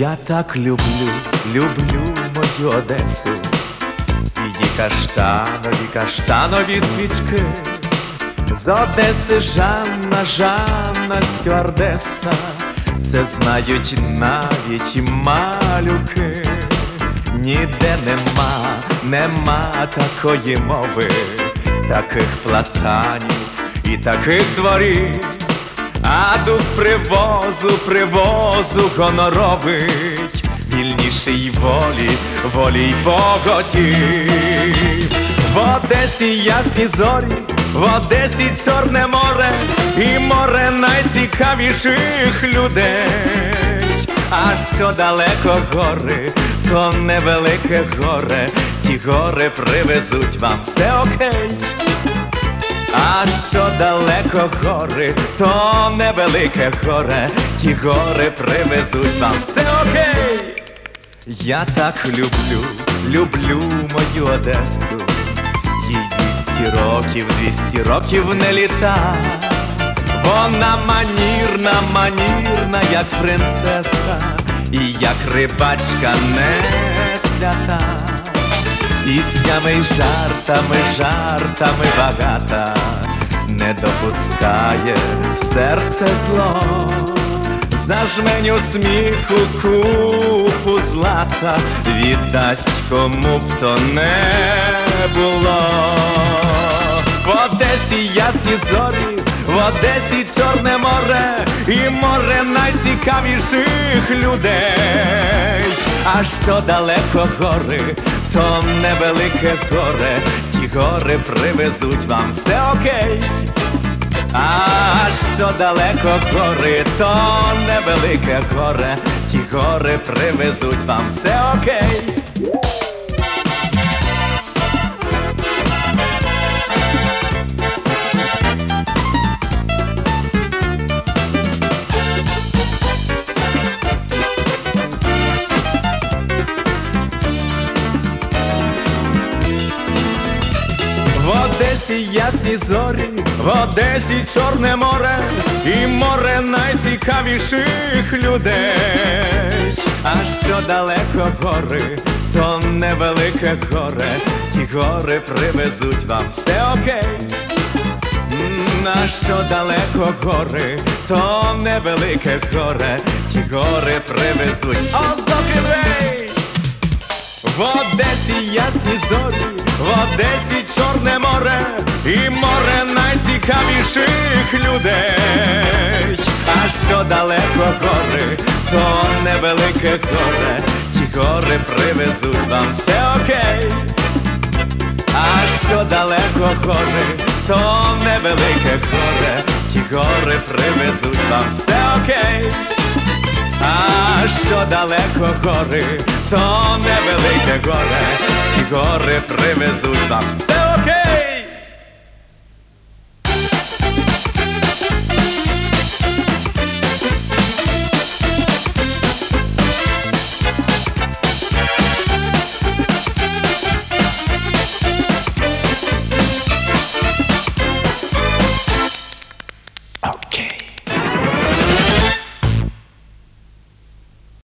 Я так люблю, люблю мою Одесу, і каштанові, каштанові свічки. З Одеси Жанна, Жанна стюардеса, це знають навіть малюки. Ніде нема, нема такої мови, таких платанів і таких дворів, а дух привозу, привозу гоноровить, вільніший волі, волі й погодів. В Одесі ясні зорі, в Одесі Чорне море і море найцікавіших людей. А що далеко гори, то невелике горе, ті гори привезуть вам все окей. А що далеко гори, то невелике горе, ті гори привезуть вам все окей. Я так люблю, люблю мою Одесу, їй двісті років, двісті років не літа. Вона манірна, манірна, як принцеса, і як рибачка не свята, з й жартами, жартами багата, не допускає серце зло, зажменю сміху купу злата, віддасть кому б то не було. В Одесі ясні зорі в Одесі Чорне море і море найцікавіших людей. А що далеко гори, то невелике горе, ті гори привезуть вам все окей. А що далеко гори, то невелике горе, ті гори привезуть вам все окей. Одесі ясні зорі, в Одесі Чорне море і море найцікавіших людей. А що далеко гори, то невелике горе, ті гори привезуть вам все окей. М, А що далеко гори, то невелике горе, ті гори привезуть. Озокивей! В Одесі ясні зорі, в Одесі Чорне море і море найцікавіших людей. А що далеко гори, то невелике горе, ті гори привезуть вам все окей. А що далеко гори, то невелике горе, ті гори привезуть вам все окей. А далеко гори, то невелике горе, ті гори привезуть вам все окей.